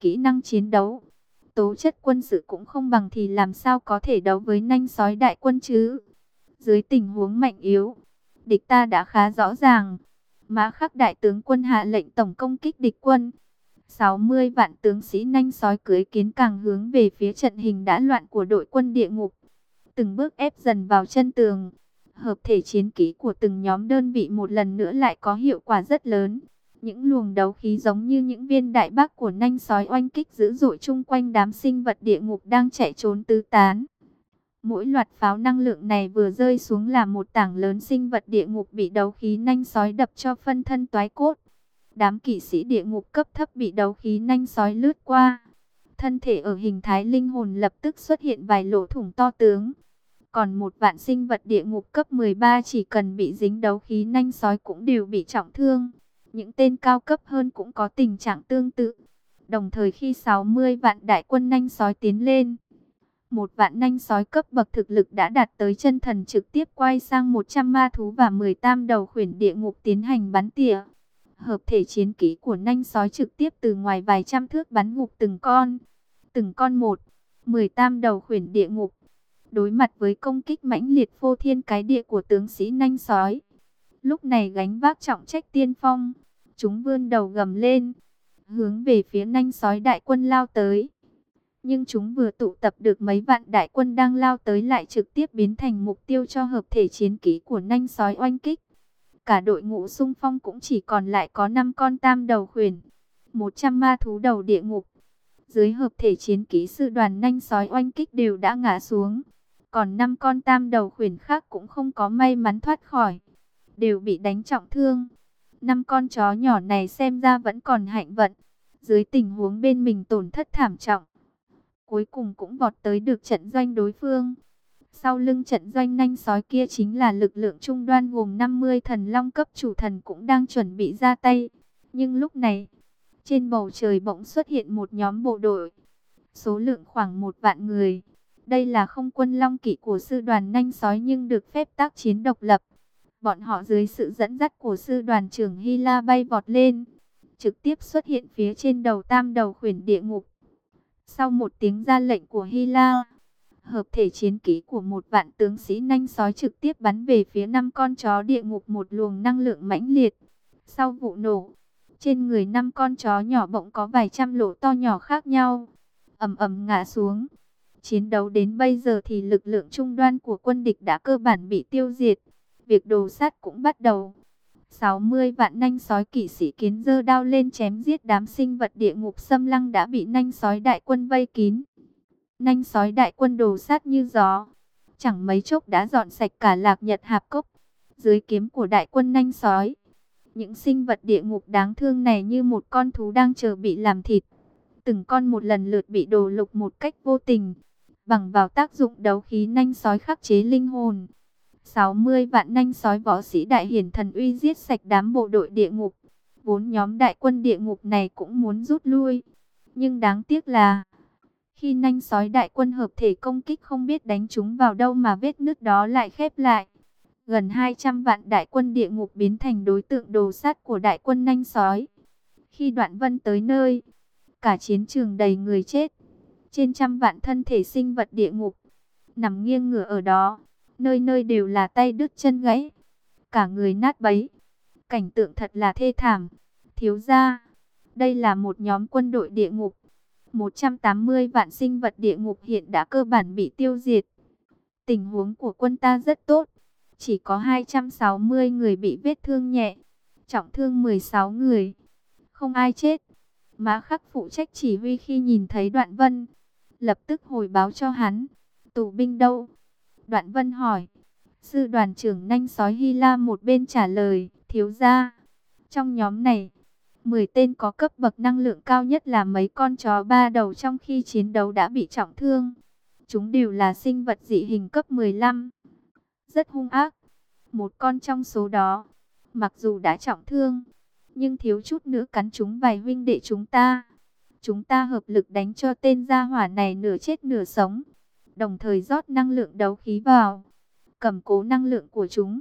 kỹ năng chiến đấu, tố chất quân sự cũng không bằng thì làm sao có thể đấu với nanh sói đại quân chứ. Dưới tình huống mạnh yếu, địch ta đã khá rõ ràng. Mã khắc đại tướng quân hạ lệnh tổng công kích địch quân. 60 vạn tướng sĩ nanh sói cưới kiến càng hướng về phía trận hình đã loạn của đội quân địa ngục. Từng bước ép dần vào chân tường. Hợp thể chiến kỹ của từng nhóm đơn vị một lần nữa lại có hiệu quả rất lớn. Những luồng đấu khí giống như những viên đại bác của nanh sói oanh kích dữ dội chung quanh đám sinh vật địa ngục đang chạy trốn tứ tán. Mỗi loạt pháo năng lượng này vừa rơi xuống là một tảng lớn sinh vật địa ngục bị đấu khí nanh sói đập cho phân thân toái cốt. Đám kỵ sĩ địa ngục cấp thấp bị đấu khí nanh sói lướt qua. Thân thể ở hình thái linh hồn lập tức xuất hiện vài lỗ thủng to tướng. Còn một vạn sinh vật địa ngục cấp 13 chỉ cần bị dính đấu khí nanh sói cũng đều bị trọng thương. Những tên cao cấp hơn cũng có tình trạng tương tự. Đồng thời khi 60 vạn đại quân nanh sói tiến lên, một vạn nanh sói cấp bậc thực lực đã đạt tới chân thần trực tiếp quay sang 100 ma thú và 10 tam đầu khuyển địa ngục tiến hành bắn tỉa. Hợp thể chiến kỹ của nanh sói trực tiếp từ ngoài vài trăm thước bắn ngục từng con. Từng con một, 10 tam đầu khuyển địa ngục. Đối mặt với công kích mãnh liệt phô thiên cái địa của tướng sĩ nanh sói. Lúc này gánh vác trọng trách tiên phong. Chúng vươn đầu gầm lên. Hướng về phía nanh sói đại quân lao tới nhưng chúng vừa tụ tập được mấy vạn đại quân đang lao tới lại trực tiếp biến thành mục tiêu cho hợp thể chiến kỹ của nanh sói oanh kích. Cả đội ngũ xung phong cũng chỉ còn lại có 5 con tam đầu khuyển, 100 ma thú đầu địa ngục. Dưới hợp thể chiến kỹ sư đoàn nanh sói oanh kích đều đã ngã xuống. Còn 5 con tam đầu khuyển khác cũng không có may mắn thoát khỏi, đều bị đánh trọng thương. Năm con chó nhỏ này xem ra vẫn còn hạnh vận, dưới tình huống bên mình tổn thất thảm trọng cuối cùng cũng vọt tới được trận doanh đối phương. Sau lưng trận doanh nanh sói kia chính là lực lượng trung đoan gồm 50 thần long cấp chủ thần cũng đang chuẩn bị ra tay. Nhưng lúc này, trên bầu trời bỗng xuất hiện một nhóm bộ đội, số lượng khoảng một vạn người. Đây là không quân long kỵ của sư đoàn nanh sói nhưng được phép tác chiến độc lập. Bọn họ dưới sự dẫn dắt của sư đoàn trưởng Hy La bay vọt lên, trực tiếp xuất hiện phía trên đầu tam đầu khuyển địa ngục. Sau một tiếng ra lệnh của Hy La, hợp thể chiến kỹ của một vạn tướng sĩ nanh sói trực tiếp bắn về phía năm con chó địa ngục một luồng năng lượng mãnh liệt. Sau vụ nổ, trên người năm con chó nhỏ bỗng có vài trăm lỗ to nhỏ khác nhau, ầm ầm ngã xuống. Chiến đấu đến bây giờ thì lực lượng trung đoan của quân địch đã cơ bản bị tiêu diệt. Việc đồ sát cũng bắt đầu. 60 vạn nanh sói kỵ sĩ kiến dơ đao lên chém giết đám sinh vật địa ngục xâm lăng đã bị nanh sói đại quân vây kín. Nanh sói đại quân đồ sát như gió. Chẳng mấy chốc đã dọn sạch cả lạc nhật hạp cốc. Dưới kiếm của đại quân nanh sói. Những sinh vật địa ngục đáng thương này như một con thú đang chờ bị làm thịt. Từng con một lần lượt bị đồ lục một cách vô tình. Bằng vào tác dụng đấu khí nanh sói khắc chế linh hồn 60 vạn nanh sói võ sĩ đại hiển thần uy giết sạch đám bộ đội địa ngục. Vốn nhóm đại quân địa ngục này cũng muốn rút lui. Nhưng đáng tiếc là, khi nanh sói đại quân hợp thể công kích không biết đánh chúng vào đâu mà vết nước đó lại khép lại. Gần 200 vạn đại quân địa ngục biến thành đối tượng đồ sát của đại quân nanh sói. Khi đoạn vân tới nơi, cả chiến trường đầy người chết. Trên trăm vạn thân thể sinh vật địa ngục, nằm nghiêng ngửa ở đó nơi nơi đều là tay đứt chân gãy, cả người nát bấy. Cảnh tượng thật là thê thảm. Thiếu gia, đây là một nhóm quân đội địa ngục. 180 vạn sinh vật địa ngục hiện đã cơ bản bị tiêu diệt. Tình huống của quân ta rất tốt. Chỉ có 260 người bị vết thương nhẹ, trọng thương 16 người. Không ai chết. Mã khắc phụ trách chỉ huy khi nhìn thấy đoạn vân. Lập tức hồi báo cho hắn. Tù binh đâu? Đoạn Vân hỏi. Sư đoàn trưởng nhanh sói Hy La một bên trả lời, thiếu gia. Trong nhóm này, 10 tên có cấp bậc năng lượng cao nhất là mấy con chó ba đầu trong khi chiến đấu đã bị trọng thương. Chúng đều là sinh vật dị hình cấp 15. Rất hung ác. Một con trong số đó, mặc dù đã trọng thương, nhưng thiếu chút nữa cắn chúng vài huynh đệ chúng ta. Chúng ta hợp lực đánh cho tên gia hỏa này nửa chết nửa sống đồng thời rót năng lượng đấu khí vào, cầm cố năng lượng của chúng.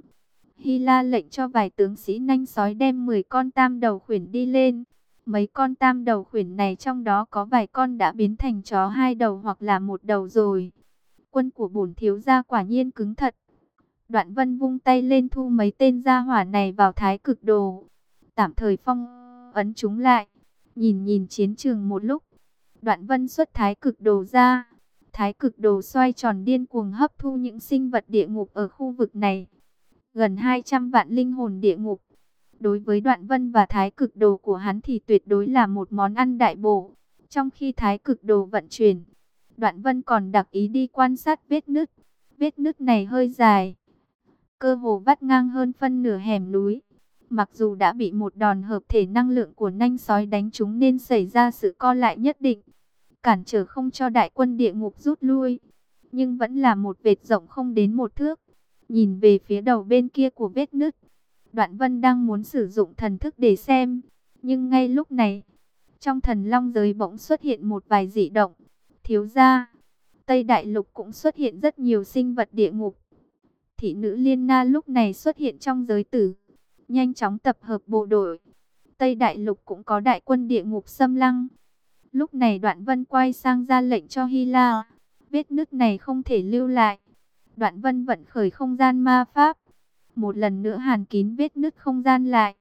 Hy La lệnh cho vài tướng sĩ nhanh sói đem 10 con tam đầu khuyển đi lên, Mấy con tam đầu khuyển này trong đó có vài con đã biến thành chó hai đầu hoặc là một đầu rồi. Quân của bổn thiếu gia quả nhiên cứng thật. Đoạn vân vung tay lên thu mấy tên gia hỏa này vào thái cực đồ. Tạm thời phong ấn chúng lại. Nhìn nhìn chiến trường một lúc. Đoạn vân xuất thái cực đồ ra. Thái cực đồ xoay tròn điên cuồng hấp thu những sinh vật địa ngục ở khu vực này. Gần 200 vạn linh hồn địa ngục. Đối với đoạn vân và thái cực đồ của hắn thì tuyệt đối là một món ăn đại bổ. Trong khi thái cực đồ vận chuyển, đoạn vân còn đặc ý đi quan sát vết nứt. Vết nứt này hơi dài, cơ hồ vắt ngang hơn phân nửa hẻm núi. Mặc dù đã bị một đòn hợp thể năng lượng của nanh sói đánh trúng nên xảy ra sự co lại nhất định, cản trở không cho đại quân địa ngục rút lui, nhưng vẫn là một vệt rộng không đến một thước. Nhìn về phía đầu bên kia của vết nứt, Đoạn Vân đang muốn sử dụng thần thức để xem, nhưng ngay lúc này, trong thần long giới bỗng xuất hiện một vài dị động. Thiếu gia, Tây Đại Lục cũng xuất hiện rất nhiều sinh vật địa ngục. Thị nữ Liên Na lúc này xuất hiện trong giới tử, nhanh chóng tập hợp bộ đội. Tây Đại Lục cũng có đại quân địa ngục xâm lăng. Lúc này Đoạn Vân quay sang ra lệnh cho Hy La, vết nứt này không thể lưu lại. Đoạn Vân vận khởi không gian ma pháp, một lần nữa hàn kín vết nứt không gian lại,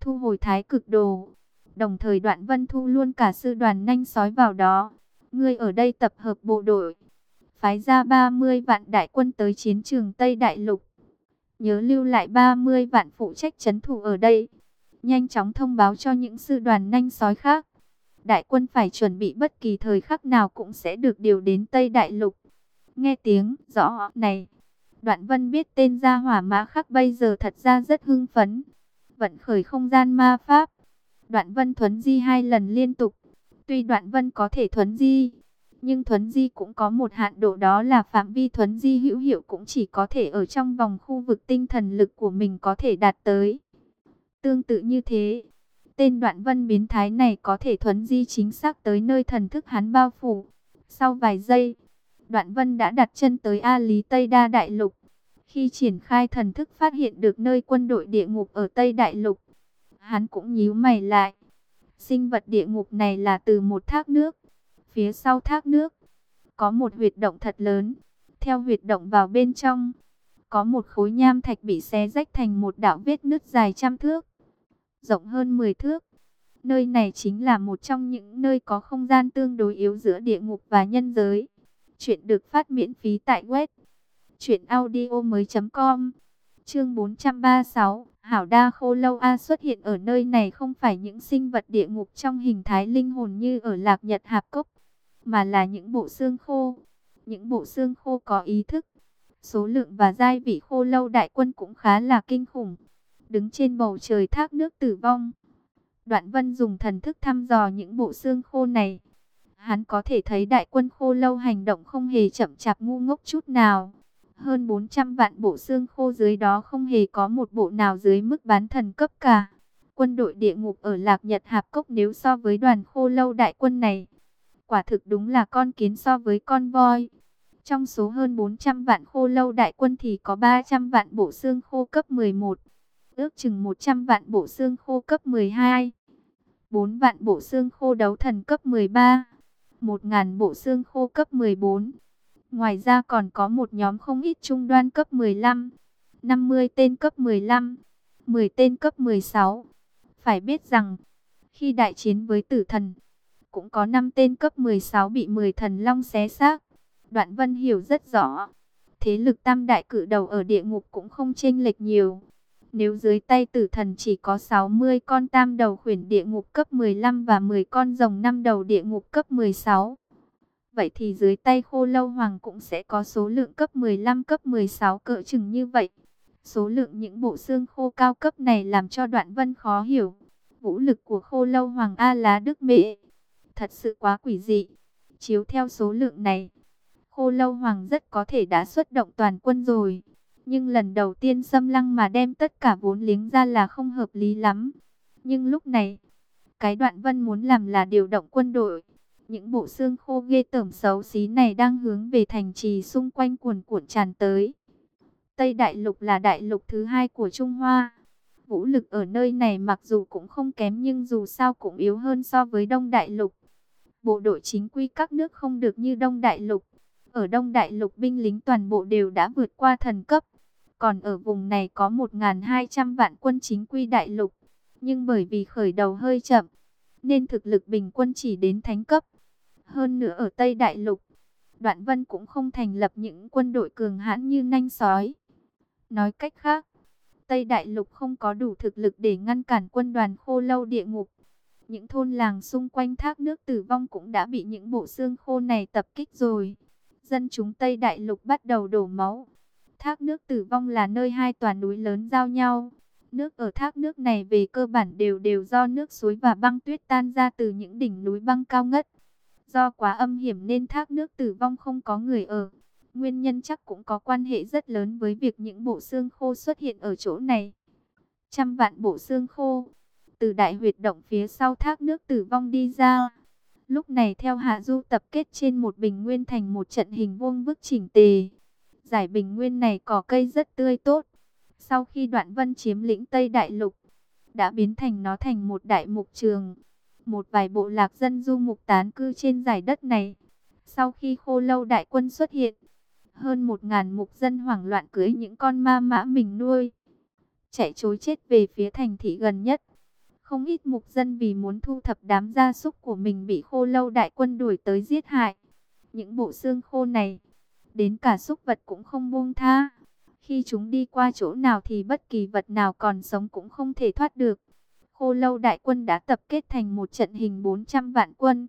thu hồi thái cực đồ. Đồng thời đoạn vân thu luôn cả sư đoàn nhanh sói vào đó. Ngươi ở đây tập hợp bộ đội, phái ra 30 vạn đại quân tới chiến trường Tây Đại Lục. Nhớ lưu lại 30 vạn phụ trách chấn thủ ở đây. Nhanh chóng thông báo cho những sư đoàn nhanh sói khác. Đại quân phải chuẩn bị bất kỳ thời khắc nào cũng sẽ được điều đến Tây Đại Lục. Nghe tiếng rõ này, Đoạn vân biết tên gia hỏa mã khắc bây giờ thật ra rất hưng phấn. Vận khởi không gian ma pháp. Đoạn vân thuấn di hai lần liên tục. Tuy đoạn vân có thể thuấn di, nhưng thuấn di cũng có một hạn độ đó là phạm vi thuấn di hữu hiệu cũng chỉ có thể ở trong vòng khu vực tinh thần lực của mình có thể đạt tới. Tương tự như thế, tên đoạn vân biến thái này có thể thuấn di chính xác tới nơi thần thức hắn bao phủ. Sau vài giây, Đoạn Vân đã đặt chân tới A Lý Tây Đa Đại Lục. Khi triển khai thần thức phát hiện được nơi quân đội địa ngục ở Tây Đại Lục, hắn cũng nhíu mày lại. Sinh vật địa ngục này là từ một thác nước. Phía sau thác nước, có một huyệt động thật lớn. Theo huyệt động vào bên trong, có một khối nham thạch bị xé rách thành một đạo vết nứt dài trăm thước, rộng hơn 10 thước. Nơi này chính là một trong những nơi có không gian tương đối yếu giữa địa ngục và nhân giới. Chuyện được phát miễn phí tại web truyệnaudiomoi.com. Chương 436, Hảo Đa Khô Lâu A xuất hiện ở nơi này không phải những sinh vật địa ngục trong hình thái linh hồn như ở Lạc Nhật Hạp Cốc, mà là những bộ xương khô. Những bộ xương khô có ý thức. Số lượng và giai vị khô lâu đại quân cũng khá là kinh khủng. Đứng trên bầu trời thác nước tử vong. Đoạn Vân dùng thần thức thăm dò những bộ xương khô này Hắn có thể thấy đại quân khô lâu hành động không hề chậm chạp ngu ngốc chút nào. Hơn 400 vạn bộ xương khô dưới đó không hề có một bộ nào dưới mức bán thần cấp cả. Quân đội địa ngục ở Lạc Nhật Hạp Cốc nếu so với đoàn khô lâu đại quân này. Quả thực đúng là con kiến so với con voi. Trong số hơn 400 vạn khô lâu đại quân thì có 300 vạn bộ xương khô cấp 11. Ước chừng 100 vạn bộ xương khô cấp 12. 4 vạn bộ xương khô đấu thần cấp 13 1.000 bộ xương khô cấp 14. Ngoài ra còn có một nhóm không ít trung đoan cấp 15, 50 tên cấp 15, 10 tên cấp 16. Phải biết rằng, khi đại chiến với tử thần, cũng có 5 tên cấp 16 bị 10 thần long xé xác. Đoạn Vân hiểu rất rõ, thế lực tam đại cự đầu ở địa ngục cũng không chênh lệch nhiều. Nếu dưới tay tử thần chỉ có 60 con tam đầu khuyển địa ngục cấp 15 và 10 con rồng năm đầu địa ngục cấp 16. Vậy thì dưới tay khô lâu hoàng cũng sẽ có số lượng cấp 15 cấp 16 cỡ chừng như vậy. Số lượng những bộ xương khô cao cấp này làm cho đoạn vân khó hiểu. Vũ lực của khô lâu hoàng A lá đức mệ. Thật sự quá quỷ dị. Chiếu theo số lượng này, khô lâu hoàng rất có thể đã xuất động toàn quân rồi. Nhưng lần đầu tiên xâm lăng mà đem tất cả vốn liếng ra là không hợp lý lắm. Nhưng lúc này, cái đoạn vân muốn làm là điều động quân đội. Những bộ xương khô ghê tởm xấu xí này đang hướng về thành trì xung quanh cuồn cuộn tràn tới. Tây Đại Lục là đại lục thứ hai của Trung Hoa. Vũ lực ở nơi này mặc dù cũng không kém nhưng dù sao cũng yếu hơn so với Đông Đại Lục. Bộ đội chính quy các nước không được như Đông Đại Lục. Ở Đông Đại Lục binh lính toàn bộ đều đã vượt qua thần cấp. Còn ở vùng này có 1.200 vạn quân chính quy Đại Lục. Nhưng bởi vì khởi đầu hơi chậm, nên thực lực bình quân chỉ đến thánh cấp. Hơn nữa ở Tây Đại Lục, Đoạn Vân cũng không thành lập những quân đội cường hãn như nanh sói. Nói cách khác, Tây Đại Lục không có đủ thực lực để ngăn cản quân đoàn khô lâu địa ngục. Những thôn làng xung quanh thác nước tử vong cũng đã bị những bộ xương khô này tập kích rồi. Dân chúng Tây Đại Lục bắt đầu đổ máu. Thác nước tử vong là nơi hai tòa núi lớn giao nhau. Nước ở thác nước này về cơ bản đều đều do nước suối và băng tuyết tan ra từ những đỉnh núi băng cao ngất. Do quá âm hiểm nên thác nước tử vong không có người ở. Nguyên nhân chắc cũng có quan hệ rất lớn với việc những bộ xương khô xuất hiện ở chỗ này. Trăm vạn bộ xương khô, từ đại huyệt động phía sau thác nước tử vong đi ra. Lúc này theo Hạ Du tập kết trên một bình nguyên thành một trận hình vuông vức chỉnh tề. Giải bình nguyên này cỏ cây rất tươi tốt. Sau khi đoạn vân chiếm lĩnh Tây Đại Lục, đã biến thành nó thành một đại mục trường. Một vài bộ lạc dân du mục tán cư trên giải đất này. Sau khi khô lâu đại quân xuất hiện, hơn một ngàn mục dân hoảng loạn cưới những con ma mã mình nuôi. Chạy chối chết về phía thành thị gần nhất. Không ít mục dân vì muốn thu thập đám gia súc của mình bị khô lâu đại quân đuổi tới giết hại. Những bộ xương khô này, đến cả súc vật cũng không buông tha. Khi chúng đi qua chỗ nào thì bất kỳ vật nào còn sống cũng không thể thoát được. Khô lâu đại quân đã tập kết thành một trận hình 400 vạn quân,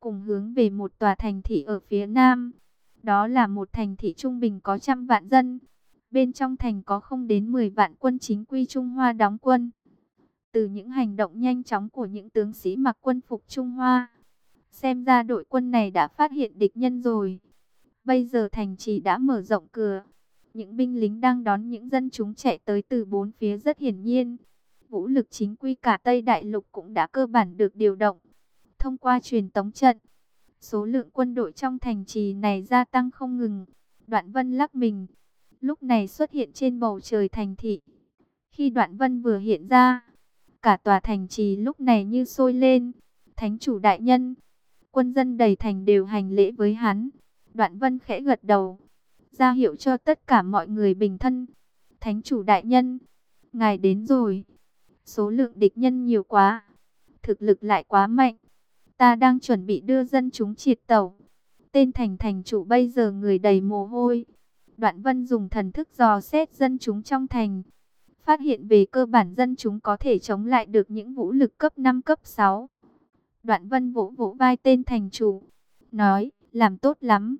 cùng hướng về một tòa thành thị ở phía nam. Đó là một thành thị trung bình có trăm vạn dân. Bên trong thành có không đến 10 vạn quân chính quy Trung Hoa đóng quân. Từ những hành động nhanh chóng của những tướng sĩ mặc quân phục Trung Hoa, xem ra đội quân này đã phát hiện địch nhân rồi. Bây giờ thành trì đã mở rộng cửa. Những binh lính đang đón những dân chúng chạy tới từ bốn phía rất hiển nhiên. Vũ lực chính quy cả Tây Đại Lục cũng đã cơ bản được điều động. Thông qua truyền tống trận, số lượng quân đội trong thành trì này gia tăng không ngừng. Đoạn Vân lắc mình, lúc này xuất hiện trên bầu trời thành thị. Khi Đoạn Vân vừa hiện ra, cả tòa thành trì lúc này như sôi lên. Thánh chủ đại nhân, quân dân đầy thành đều hành lễ với hắn. Đoạn Vân khẽ gật đầu, ra hiệu cho tất cả mọi người bình thân. Thánh chủ đại nhân, ngài đến rồi. Số lượng địch nhân nhiều quá, thực lực lại quá mạnh. Ta đang chuẩn bị đưa dân chúng triệt tàu. Tên thành thành chủ bây giờ người đầy mồ hôi. Đoạn vân dùng thần thức dò xét dân chúng trong thành. Phát hiện về cơ bản dân chúng có thể chống lại được những vũ lực cấp 5 cấp 6. Đoạn vân vỗ vỗ vai tên thành chủ. Nói, làm tốt lắm.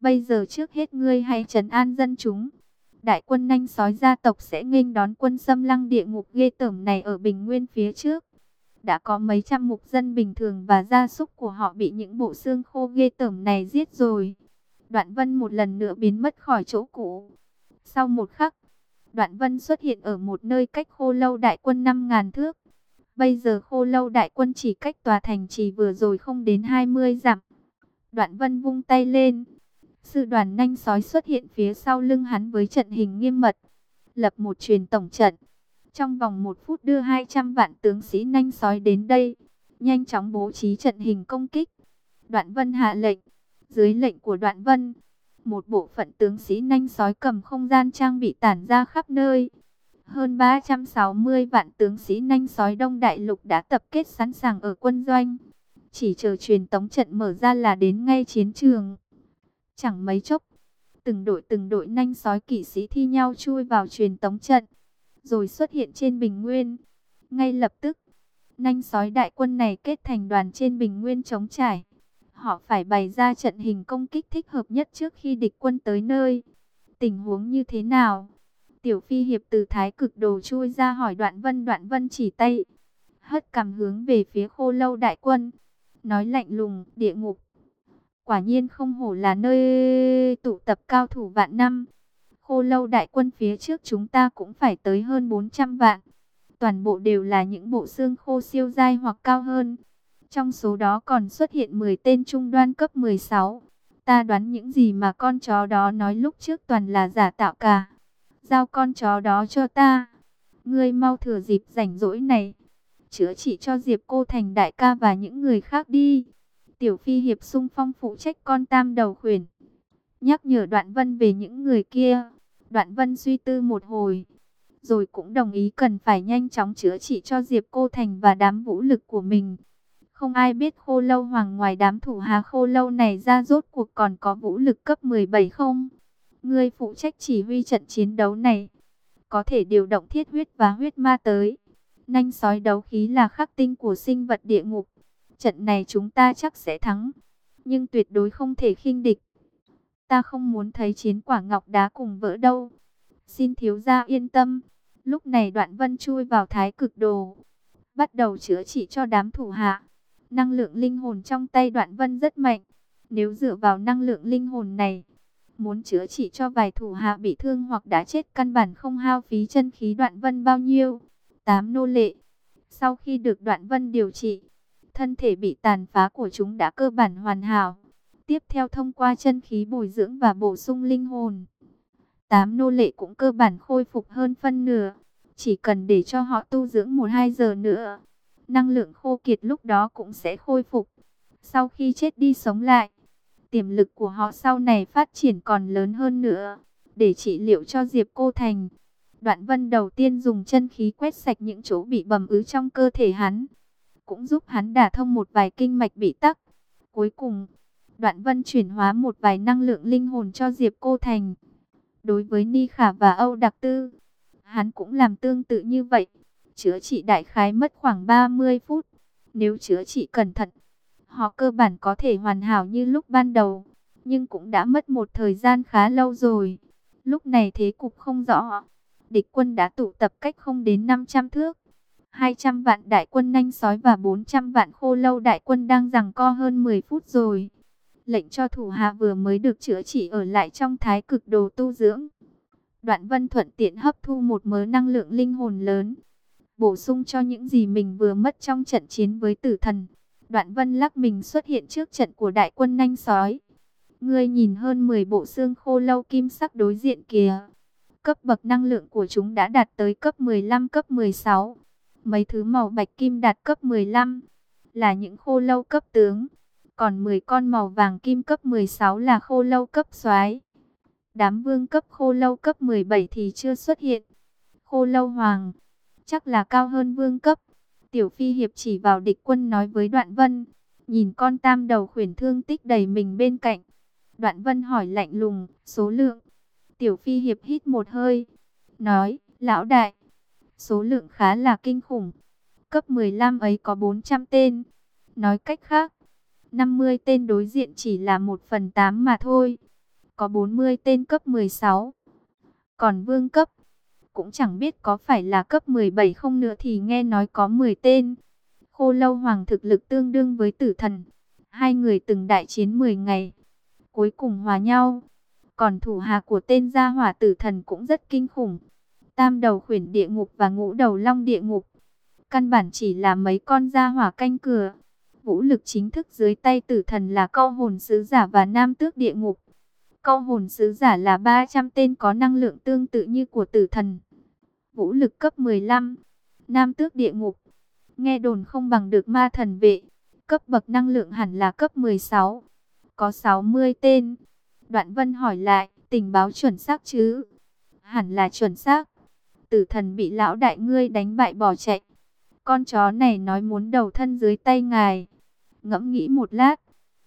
Bây giờ trước hết ngươi hãy trấn an dân chúng. Đại quân nanh sói gia tộc sẽ nghênh đón quân xâm lăng địa ngục ghê tởm này ở bình nguyên phía trước đã có mấy trăm mục dân bình thường và gia súc của họ bị những bộ xương khô ghê tởm này giết rồi. Đoạn Vân một lần nữa biến mất khỏi chỗ cũ. Sau một khắc, Đoạn Vân xuất hiện ở một nơi cách khô lâu đại quân 5.000 thước. Bây giờ khô lâu đại quân chỉ cách tòa thành trì vừa rồi không đến 20 dặm. Đoạn Vân vung tay lên. Sư đoàn nhanh sói xuất hiện phía sau lưng hắn với trận hình nghiêm mật. Lập một truyền tổng trận. Trong vòng một phút đưa 200 vạn tướng sĩ nhanh sói đến đây, nhanh chóng bố trí trận hình công kích. Đoạn Vân hạ lệnh, dưới lệnh của Đoạn Vân, một bộ phận tướng sĩ nhanh sói cầm không gian trang bị tản ra khắp nơi. Hơn 360 vạn tướng sĩ nanh sói đông đại lục đã tập kết sẵn sàng ở quân doanh. Chỉ chờ truyền tống trận mở ra là đến ngay chiến trường. Chẳng mấy chốc, từng đội từng đội nhanh sói kỵ sĩ thi nhau chui vào truyền tống trận rồi xuất hiện trên bình nguyên. Ngay lập tức, nhanh sói đại quân này kết thành đoàn trên bình nguyên chống trải. Họ phải bày ra trận hình công kích thích hợp nhất trước khi địch quân tới nơi. Tình huống như thế nào? Tiểu phi hiệp từ thái cực đồ chui ra hỏi đoạn vân đoạn vân chỉ tay. Hất cầm hướng về phía khô lâu đại quân. Nói lạnh lùng, địa ngục. Quả nhiên không hổ là nơi tụ tập cao thủ vạn năm. Khô lâu đại quân phía trước chúng ta cũng phải tới hơn 400 vạn. Toàn bộ đều là những bộ xương khô siêu dai hoặc cao hơn. Trong số đó còn xuất hiện 10 tên trung đoan cấp 16. Ta đoán những gì mà con chó đó nói lúc trước toàn là giả tạo cả. Giao con chó đó cho ta. Ngươi mau thừa dịp rảnh rỗi này, chữa trị cho Diệp Cô Thành đại ca và những người khác đi. Tiểu Phi Hiệp sung phong phụ trách con tam đầu khuyển. Nhắc nhở Đoạn Vân về những người kia. Đoạn Vân suy tư một hồi. Rồi cũng đồng ý cần phải nhanh chóng chữa trị cho Diệp Cô Thành và đám vũ lực của mình. Không ai biết khô lâu hoàng ngoài đám thủ hà khô lâu này ra rốt cuộc còn có vũ lực cấp 17 không? Ngươi phụ trách chỉ huy trận chiến đấu này. Có thể điều động thiết huyết và huyết ma tới. Nanh sói đấu khí là khắc tinh của sinh vật địa ngục. Trận này chúng ta chắc sẽ thắng. Nhưng tuyệt đối không thể khinh địch. Ta không muốn thấy chiến quả ngọc đá cùng vỡ đâu. Xin thiếu gia yên tâm. Lúc này đoạn vân chui vào thái cực đồ. Bắt đầu chữa trị cho đám thủ hạ. Năng lượng linh hồn trong tay đoạn vân rất mạnh. Nếu dựa vào năng lượng linh hồn này, muốn chữa trị cho vài thủ hạ bị thương hoặc đã chết căn bản không hao phí chân khí đoạn vân bao nhiêu. Tám nô lệ. Sau khi được đoạn vân điều trị, thân thể bị tàn phá của chúng đã cơ bản hoàn hảo. Tiếp theo thông qua chân khí bồi dưỡng và bổ sung linh hồn. Tám nô lệ cũng cơ bản khôi phục hơn phân nửa. Chỉ cần để cho họ tu dưỡng 1-2 giờ nữa, năng lượng khô kiệt lúc đó cũng sẽ khôi phục. Sau khi chết đi sống lại, tiềm lực của họ sau này phát triển còn lớn hơn nữa. Để trị liệu cho Diệp Cô Thành, Đoạn Vân đầu tiên dùng chân khí quét sạch những chỗ bị bầm ứ trong cơ thể hắn, cũng giúp hắn đả thông một vài kinh mạch bị tắc. Cuối cùng, Đoạn Vân chuyển hóa một vài năng lượng linh hồn cho Diệp Cô Thành. Đối với Ni Khả và Âu Đặc Tư, hắn cũng làm tương tự như vậy. Chữa trị đại khái mất khoảng 30 phút. Nếu chữa trị cẩn thận, họ cơ bản có thể hoàn hảo như lúc ban đầu. Nhưng cũng đã mất một thời gian khá lâu rồi. Lúc này thế cục không rõ. Địch quân đã tụ tập cách không đến 500 thước. 200 vạn đại quân nanh sói và 400 vạn khô lâu đại quân đang giằng co hơn 10 phút rồi. Lệnh cho thủ hạ vừa mới được chữa trị ở lại trong thái cực đồ tu dưỡng. Đoạn vân thuận tiện hấp thu một mớ năng lượng linh hồn lớn. Bổ sung cho những gì mình vừa mất trong trận chiến với tử thần. Đoạn vân lắc mình xuất hiện trước trận của đại quân nanh sói. Ngươi nhìn hơn 10 bộ xương khô lâu kim sắc đối diện kìa. Cấp bậc năng lượng của chúng đã đạt tới cấp 15 cấp 16. Mấy thứ màu bạch kim đạt cấp 15 là những khô lâu cấp tướng. Còn 10 con màu vàng kim cấp 16 là khô lâu cấp soái Đám vương cấp khô lâu cấp 17 thì chưa xuất hiện. Khô lâu hoàng, chắc là cao hơn vương cấp. Tiểu Phi Hiệp chỉ vào địch quân nói với Đoạn Vân. Nhìn con tam đầu khuyển thương tích đầy mình bên cạnh. Đoạn Vân hỏi lạnh lùng, số lượng. Tiểu Phi Hiệp hít một hơi. Nói, lão đại, số lượng khá là kinh khủng. Cấp 15 ấy có 400 tên. Nói cách khác, 50 tên đối diện chỉ là 1 phần 8 mà thôi có 40 tên cấp 16. Còn vương cấp, cũng chẳng biết có phải là cấp 17 không nữa thì nghe nói có 10 tên. Khô lâu hoàng thực lực tương đương với tử thần. Hai người từng đại chiến 10 ngày, cuối cùng hòa nhau. Còn thủ hạ của tên gia hỏa tử thần cũng rất kinh khủng. Tam đầu khuyển địa ngục và ngũ đầu long địa ngục. Căn bản chỉ là mấy con gia hỏa canh cửa. Vũ lực chính thức dưới tay tử thần là câu hồn sứ giả và nam tước địa ngục. Câu hồn sứ giả là 300 tên có năng lượng tương tự như của tử thần. Vũ lực cấp 15. Nam tước địa ngục. Nghe đồn không bằng được ma thần vệ. Cấp bậc năng lượng hẳn là cấp 16. Có 60 tên. Đoạn vân hỏi lại, tình báo chuẩn xác chứ? Hẳn là chuẩn xác. Tử thần bị lão đại ngươi đánh bại bỏ chạy. Con chó này nói muốn đầu thân dưới tay ngài. Ngẫm nghĩ một lát,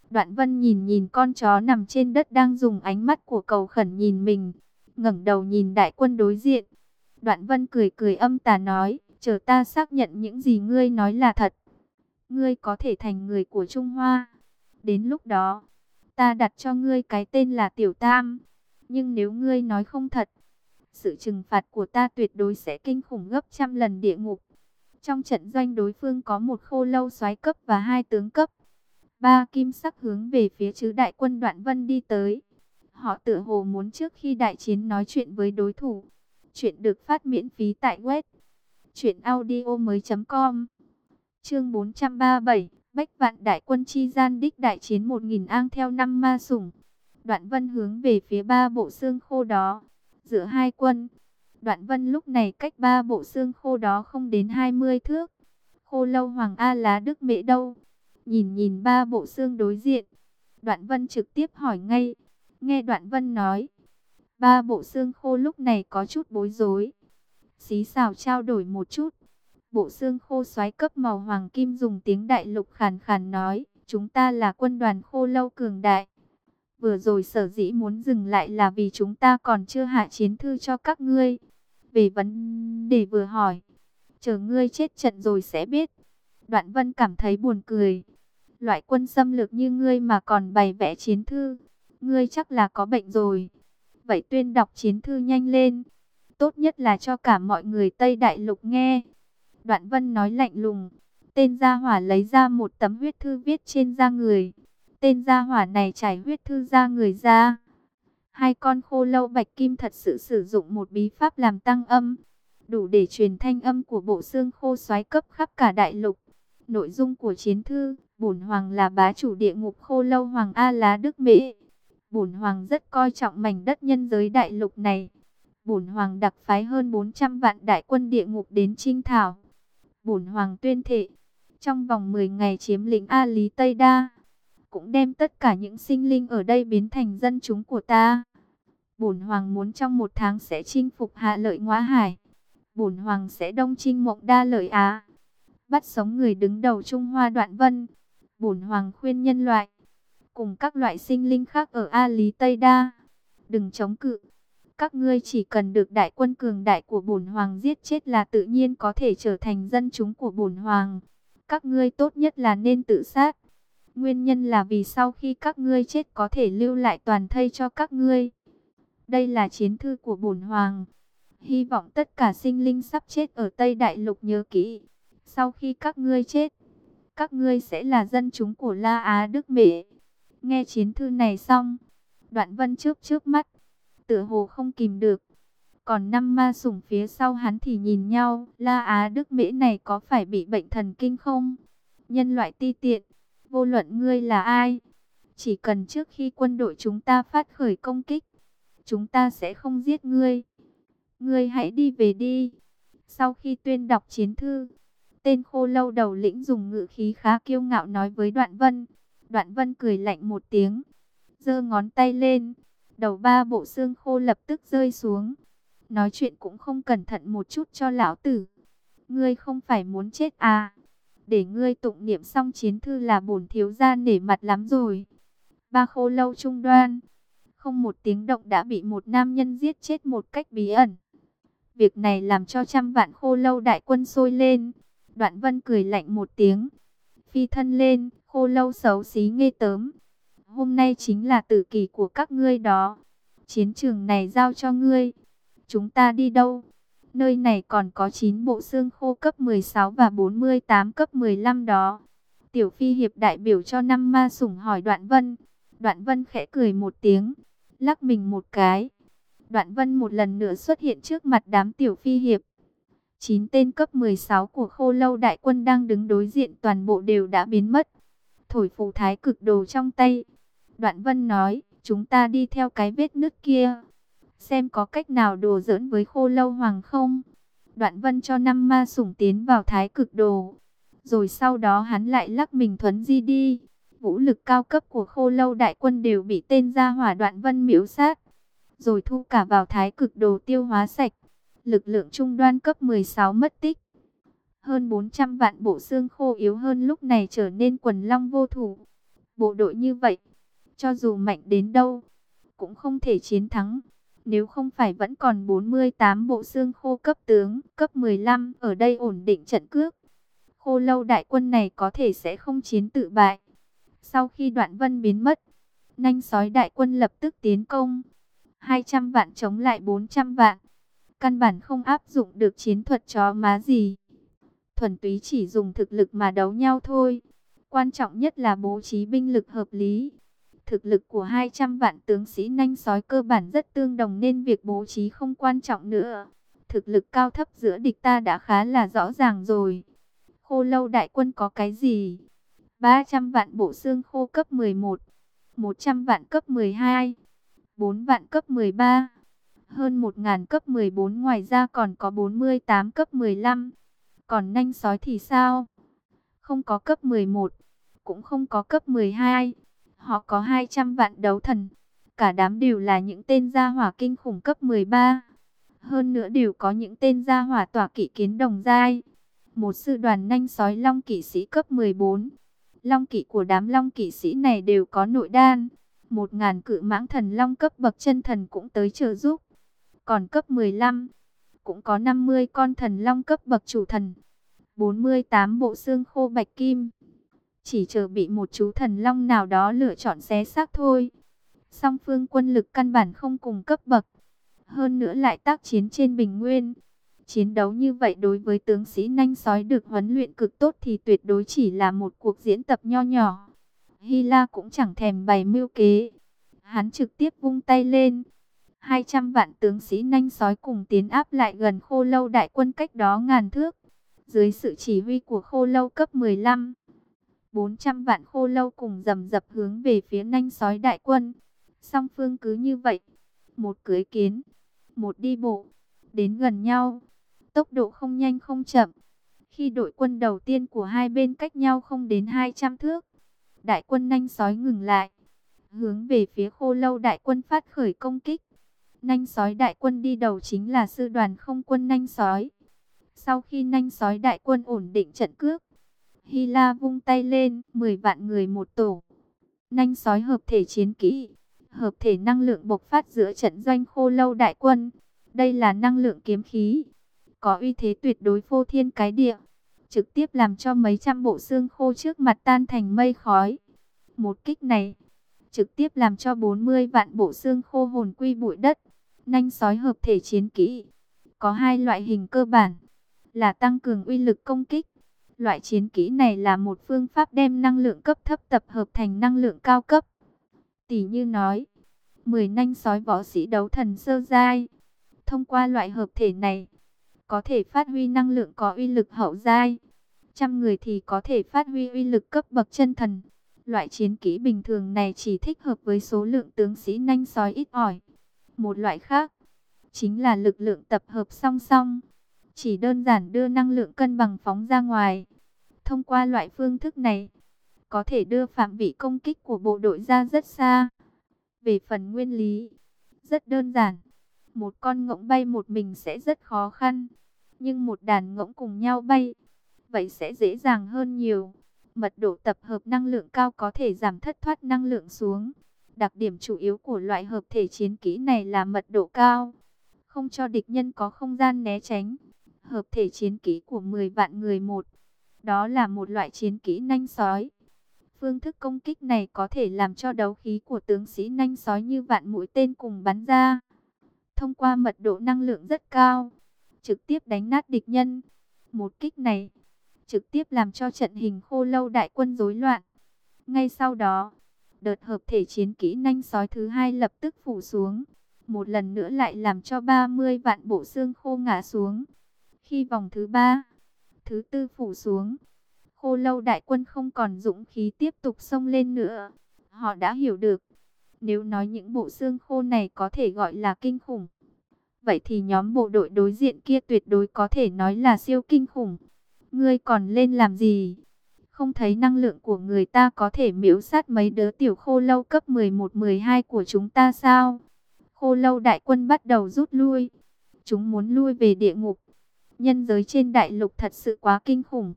Đoạn vân nhìn nhìn con chó nằm trên đất đang dùng ánh mắt của cầu khẩn nhìn mình. ngẩng đầu nhìn đại quân đối diện. Đoạn vân cười cười âm tà nói, chờ ta xác nhận những gì ngươi nói là thật. Ngươi có thể thành người của Trung Hoa. Đến lúc đó, ta đặt cho ngươi cái tên là Tiểu Tam. Nhưng nếu ngươi nói không thật, sự trừng phạt của ta tuyệt đối sẽ kinh khủng gấp trăm lần địa ngục. Trong trận doanh đối phương có một khô lâu soái cấp và hai tướng cấp. Ba kim sắc hướng về phía chứ đại quân đoạn vân đi tới. Họ tự hồ muốn trước khi đại chiến nói chuyện với đối thủ. Chuyện được phát miễn phí tại web. Chuyện audio mới com. Chương 437. Bách vạn đại quân chi gian đích đại chiến 1.000 ang theo năm ma sủng. Đoạn vân hướng về phía ba bộ xương khô đó. Giữa hai quân. Đoạn vân lúc này cách ba bộ xương khô đó không đến 20 thước. Khô lâu Hoàng A Lá Đức Mễ đâu? Nhìn nhìn ba bộ xương đối diện. Đoạn vân trực tiếp hỏi ngay. Nghe đoạn vân nói. Ba bộ xương khô lúc này có chút bối rối. Xí xào trao đổi một chút. Bộ xương khô xoáy cấp màu hoàng kim dùng tiếng đại lục khàn khàn nói. Chúng ta là quân đoàn khô lâu cường đại. Vừa rồi sở dĩ muốn dừng lại là vì chúng ta còn chưa hạ chiến thư cho các ngươi. Về vấn đề vừa hỏi, chờ ngươi chết trận rồi sẽ biết. Đoạn vân cảm thấy buồn cười. Loại quân xâm lược như ngươi mà còn bày vẽ chiến thư, ngươi chắc là có bệnh rồi. Vậy tuyên đọc chiến thư nhanh lên. Tốt nhất là cho cả mọi người Tây Đại Lục nghe. Đoạn vân nói lạnh lùng. Tên gia hỏa lấy ra một tấm huyết thư viết trên da người. Tên gia hỏa này trải huyết thư ra người ra. Hai con khô lâu bạch kim thật sự sử dụng một bí pháp làm tăng âm. Đủ để truyền thanh âm của bộ xương khô xoáy cấp khắp cả đại lục. Nội dung của chiến thư, bổn hoàng là bá chủ địa ngục khô lâu hoàng A Lá Đức Mễ. Bổn hoàng rất coi trọng mảnh đất nhân giới đại lục này. Bổn hoàng đặc phái hơn 400 vạn đại quân địa ngục đến trinh thảo. Bổn hoàng tuyên thệ, trong vòng 10 ngày chiếm lĩnh A Lý Tây Đa, cũng đem tất cả những sinh linh ở đây biến thành dân chúng của ta. Bổn hoàng muốn trong một tháng sẽ chinh phục hạ lợi ngoã hải. Bổn hoàng sẽ đông chinh mộng đa lợi Á. Bắt sống người đứng đầu Trung Hoa đoạn vân. Bổn hoàng khuyên nhân loại. Cùng các loại sinh linh khác ở A Lý Tây Đa. Đừng chống cự. Các ngươi chỉ cần được đại quân cường đại của bổn hoàng giết chết là tự nhiên có thể trở thành dân chúng của bổn hoàng. Các ngươi tốt nhất là nên tự sát. Nguyên nhân là vì sau khi các ngươi chết có thể lưu lại toàn thây cho các ngươi. Đây là chiến thư của bổn hoàng. Hy vọng tất cả sinh linh sắp chết ở Tây Đại Lục nhớ kỹ. Sau khi các ngươi chết, các ngươi sẽ là dân chúng của La Á Đức Mễ. Nghe chiến thư này xong, đoạn vân trước trước mắt, tựa hồ không kìm được. Còn năm ma sủng phía sau hắn thì nhìn nhau, La Á Đức Mễ này có phải bị bệnh thần kinh không? Nhân loại ti tiện, vô luận ngươi là ai, chỉ cần trước khi quân đội chúng ta phát khởi công kích, chúng ta sẽ không giết ngươi. Ngươi hãy đi về đi. Sau khi tuyên đọc chiến thư, tên khô lâu đầu lĩnh dùng ngữ khí khá kiêu ngạo nói với Đoạn Vân. Đoạn Vân cười lạnh một tiếng, giơ ngón tay lên, đầu ba bộ xương khô lập tức rơi xuống. Nói chuyện cũng không cẩn thận một chút cho lão tử. Ngươi không phải muốn chết à? Để ngươi tụng niệm xong chiến thư là bổn thiếu gia nể mặt lắm rồi. Ba khô lâu trung đoan không một tiếng động đã bị một nam nhân giết chết một cách bí ẩn. Việc này làm cho trăm vạn khô lâu đại quân sôi lên. Đoạn vân cười lạnh một tiếng. Phi thân lên, khô lâu xấu xí ngê tớm. Hôm nay chính là tử kỳ của các ngươi đó. Chiến trường này giao cho ngươi. Chúng ta đi đâu? Nơi này còn có 9 bộ xương khô cấp 16 và 48 cấp 15 đó. Tiểu Phi Hiệp đại biểu cho năm ma sủng hỏi Đoạn Vân. Đoạn Vân khẽ cười một tiếng, lắc mình một cái. Đoạn vân một lần nữa xuất hiện trước mặt đám tiểu phi hiệp. Chín tên cấp 16 của khô lâu đại quân đang đứng đối diện toàn bộ đều đã biến mất. Thổi phù thái cực đồ trong tay. Đoạn vân nói, chúng ta đi theo cái vết nứt kia. Xem có cách nào đồ giỡn với khô lâu hoàng không. Đoạn vân cho năm ma sủng tiến vào thái cực đồ. Rồi sau đó hắn lại lắc mình thuấn di đi vũ lực cao cấp của khô lâu đại quân đều bị tên gia hỏa đoạn vân miễu sát. Rồi thu cả vào thái cực đồ tiêu hóa sạch. Lực lượng trung đoan cấp 16 mất tích. Hơn 400 vạn bộ xương khô yếu hơn lúc này trở nên quần long vô thủ. Bộ đội như vậy, cho dù mạnh đến đâu, cũng không thể chiến thắng. Nếu không phải vẫn còn 48 bộ xương khô cấp tướng, cấp 15 ở đây ổn định trận cước. Khô lâu đại quân này có thể sẽ không chiến tự bại. Sau khi đoạn vân biến mất, nanh sói đại quân lập tức tiến công. 200 vạn chống lại 400 vạn. Căn bản không áp dụng được chiến thuật chó má gì. Thuần túy chỉ dùng thực lực mà đấu nhau thôi. Quan trọng nhất là bố trí binh lực hợp lý. Thực lực của 200 vạn tướng sĩ nanh sói cơ bản rất tương đồng nên việc bố trí không quan trọng nữa. Thực lực cao thấp giữa địch ta đã khá là rõ ràng rồi. Khô lâu đại quân có cái gì? 300 vạn bộ xương khô cấp 11, 100 vạn cấp 12, 4 vạn cấp 13, hơn 1.000 cấp 14 ngoài ra còn có 48 cấp 15. Còn nanh sói thì sao? Không có cấp 11, cũng không có cấp 12. Họ có 200 vạn đấu thần. Cả đám đều là những tên gia hỏa kinh khủng cấp 13. Hơn nữa đều có những tên gia hỏa tỏa kỵ kiến đồng giai. Một sư đoàn nanh sói long kỵ sĩ cấp 14. Long kỵ của đám long kỵ sĩ này đều có nội đan. Một ngàn cự mãng thần long cấp bậc chân thần cũng tới trợ giúp. Còn cấp 15, cũng có 50 con thần long cấp bậc chủ thần. 48 bộ xương khô bạch kim. Chỉ chờ bị một chú thần long nào đó lựa chọn xé xác thôi. Song phương quân lực căn bản không cùng cấp bậc. Hơn nữa lại tác chiến trên bình nguyên. Chiến đấu như vậy đối với tướng sĩ nanh sói được huấn luyện cực tốt thì tuyệt đối chỉ là một cuộc diễn tập nho nhỏ. Hy La cũng chẳng thèm bày mưu kế. Hắn trực tiếp vung tay lên. 200 vạn tướng sĩ nanh sói cùng tiến áp lại gần khô lâu đại quân cách đó ngàn thước. Dưới sự chỉ huy của khô lâu cấp 15, 400 vạn khô lâu cùng dầm dập hướng về phía nanh sói đại quân. Song phương cứ như vậy, một cưới kiến, một đi bộ, đến gần nhau. Tốc độ không nhanh không chậm. Khi đội quân đầu tiên của hai bên cách nhau không đến 200 thước, đại quân nanh sói ngừng lại, hướng về phía khô lâu đại quân phát khởi công kích. Nanh sói đại quân đi đầu chính là sư đoàn không quân nanh sói. Sau khi nanh sói đại quân ổn định trận cước, Hy La vung tay lên, 10 vạn người một tổ. Nanh sói hợp thể chiến kỹ, hợp thể năng lượng bộc phát giữa trận doanh khô lâu đại quân. Đây là năng lượng kiếm khí, có uy thế tuyệt đối phô thiên cái địa, trực tiếp làm cho mấy trăm bộ xương khô trước mặt tan thành mây khói. Một kích này, trực tiếp làm cho 40 vạn bộ xương khô hồn quy bụi đất. Nanh sói hợp thể chiến kỹ, có hai loại hình cơ bản, là tăng cường uy lực công kích. Loại chiến kỹ này là một phương pháp đem năng lượng cấp thấp tập hợp thành năng lượng cao cấp. Tỷ như nói, 10 nanh sói võ sĩ đấu thần sơ giai. Thông qua loại hợp thể này, có thể phát huy năng lượng có uy lực hậu giai. Trăm người thì có thể phát huy uy lực cấp bậc chân thần. Loại chiến kỹ bình thường này chỉ thích hợp với số lượng tướng sĩ nanh sói ít ỏi. Một loại khác, chính là lực lượng tập hợp song song. Chỉ đơn giản đưa năng lượng cân bằng phóng ra ngoài. Thông qua loại phương thức này, có thể đưa phạm vị công kích của bộ đội ra rất xa. Về phần nguyên lý, rất đơn giản. Một con ngỗng bay một mình sẽ rất khó khăn, nhưng một đàn ngỗng cùng nhau bay, vậy sẽ dễ dàng hơn nhiều. Mật độ tập hợp năng lượng cao có thể giảm thất thoát năng lượng xuống. Đặc điểm chủ yếu của loại hợp thể chiến kỹ này là mật độ cao, không cho địch nhân có không gian né tránh. Hợp thể chiến kỹ của 10 vạn người một, đó là một loại chiến kỹ nanh sói. Phương thức công kích này có thể làm cho đấu khí của tướng sĩ nanh sói như vạn mũi tên cùng bắn ra. Thông qua mật độ năng lượng rất cao, trực tiếp đánh nát địch nhân. Một kích này, trực tiếp làm cho trận hình khô lâu đại quân rối loạn. Ngay sau đó, đợt hợp thể chiến kỹ nanh sói thứ hai lập tức phủ xuống. Một lần nữa lại làm cho 30 vạn bộ xương khô ngã xuống. Khi vòng thứ ba, thứ tư phủ xuống, khô lâu đại quân không còn dũng khí tiếp tục xông lên nữa. Họ đã hiểu được, nếu nói những bộ xương khô này có thể gọi là kinh khủng, vậy thì nhóm bộ đội đối diện kia tuyệt đối có thể nói là siêu kinh khủng. Ngươi còn lên làm gì? Không thấy năng lượng của người ta có thể miễu sát mấy đứa tiểu khô lâu cấp 11-12 của chúng ta sao? Khô lâu đại quân bắt đầu rút lui. Chúng muốn lui về địa ngục. Nhân giới trên đại lục thật sự quá kinh khủng.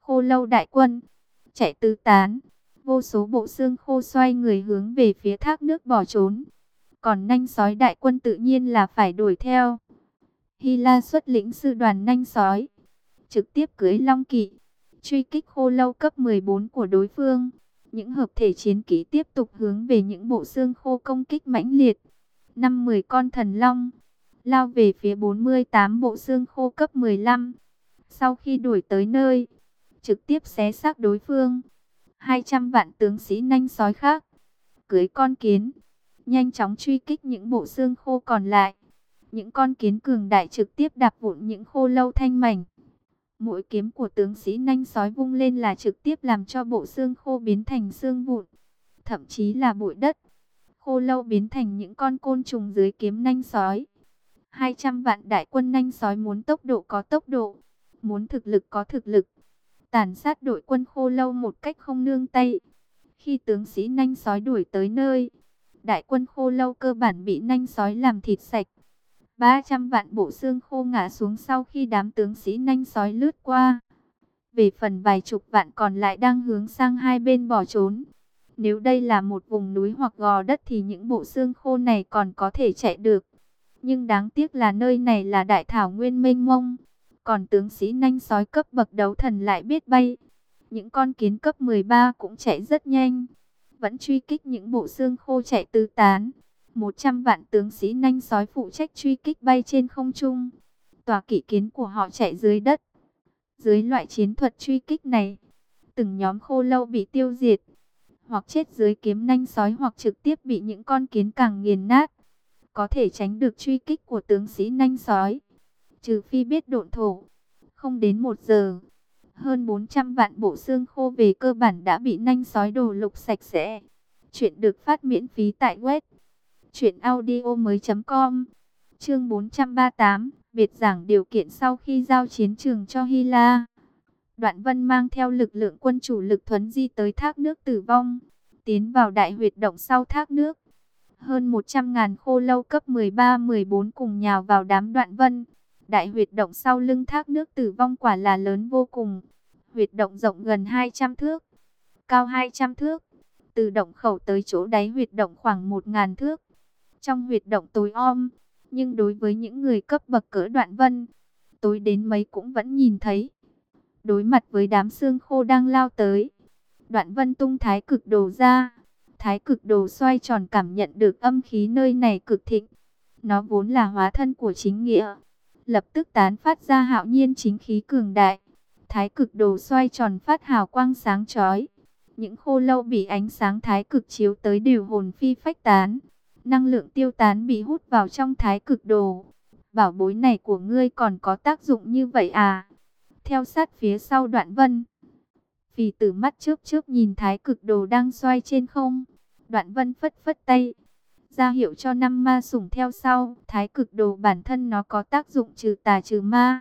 Khô lâu đại quân, chạy tứ tán. Vô số bộ xương khô xoay người hướng về phía thác nước bỏ trốn. Còn nanh sói đại quân tự nhiên là phải đuổi theo. Hy La xuất lĩnh sư đoàn nanh sói. Trực tiếp cưới long kỵ. Truy kích khô lâu cấp 14 của đối phương. Những hợp thể chiến kỹ tiếp tục hướng về những bộ xương khô công kích mãnh liệt. Năm 10 con thần long. Lao về phía 48 bộ xương khô cấp 15. Sau khi đuổi tới nơi trực tiếp xé xác đối phương. 200 vạn tướng sĩ nanh sói khác, cưới con kiến, nhanh chóng truy kích những bộ xương khô còn lại. Những con kiến cường đại trực tiếp đạp vụn những khô lâu thanh mảnh. Mũi kiếm của tướng sĩ nanh sói vung lên là trực tiếp làm cho bộ xương khô biến thành xương vụn, thậm chí là bụi đất. Khô lâu biến thành những con côn trùng dưới kiếm nanh sói. 200 vạn đại quân nhanh sói muốn tốc độ có tốc độ, muốn thực lực có thực lực. Tàn sát đội quân khô lâu một cách không nương tay. Khi tướng sĩ nhanh sói đuổi tới nơi, đại quân khô lâu cơ bản bị nhanh sói làm thịt sạch. 300 vạn bộ xương khô ngã xuống sau khi đám tướng sĩ nhanh sói lướt qua. Về phần vài chục vạn còn lại đang hướng sang hai bên bỏ trốn. Nếu đây là một vùng núi hoặc gò đất thì những bộ xương khô này còn có thể chạy được. Nhưng đáng tiếc là nơi này là đại thảo nguyên mênh mông. Còn tướng sĩ nhanh sói cấp bậc đấu thần lại biết bay. Những con kiến cấp 13 cũng chạy rất nhanh. Vẫn truy kích những bộ xương khô chạy tứ tán. 100 vạn tướng sĩ nhanh sói phụ trách truy kích bay trên không trung. Tòa kỵ kiến của họ chạy dưới đất. Dưới loại chiến thuật truy kích này, từng nhóm khô lâu bị tiêu diệt, hoặc chết dưới kiếm nanh sói hoặc trực tiếp bị những con kiến càng nghiền nát. Có thể tránh được truy kích của tướng sĩ nanh sói, trừ phi biết độn thổ. Không đến một giờ, hơn 400 vạn bộ xương khô về cơ bản đã bị nanh sói đồ lục sạch sẽ. Chuyện được phát miễn phí tại web truyệnaudiomoi.com. Chương 438 biệt giảng điều kiện sau khi giao chiến trường cho Hy La. Đoạn Vân mang theo lực lượng quân chủ lực thuấn di tới thác nước tử vong, tiến vào đại huyệt động sau thác nước. Hơn 100.000 khô lâu cấp 13-14 cùng nhào vào đám Đoạn Vân. Đại huyệt động sau lưng thác nước tử vong quả là lớn vô cùng. Huyệt động rộng gần 200 thước, cao 200 thước. Từ động khẩu tới chỗ đáy huyệt động khoảng 1.000 thước. Trong huyệt động tối om, nhưng đối với những người cấp bậc cỡ đoạn vân, tối đến mấy cũng vẫn nhìn thấy. Đối mặt với đám xương khô đang lao tới, đoạn vân tung thái cực đồ ra. Thái cực đồ xoay tròn cảm nhận được âm khí nơi này cực thịnh. Nó vốn là hóa thân của chính nghĩa. Lập tức tán phát ra hạo nhiên chính khí cường đại. Thái cực đồ xoay tròn phát hào quang sáng chói. Những khô lâu bị ánh sáng thái cực chiếu tới đều hồn phi phách tán năng lượng tiêu tán bị hút vào trong thái cực đồ. Bảo bối này của ngươi còn có tác dụng như vậy à? Theo sát phía sau đoạn vân. Vì tử mắt trước trước nhìn thái cực đồ đang xoay trên không. Đoạn vân phất phất tay. ra hiệu cho năm ma sủng theo sau. Thái cực đồ bản thân nó có tác dụng trừ tà trừ ma.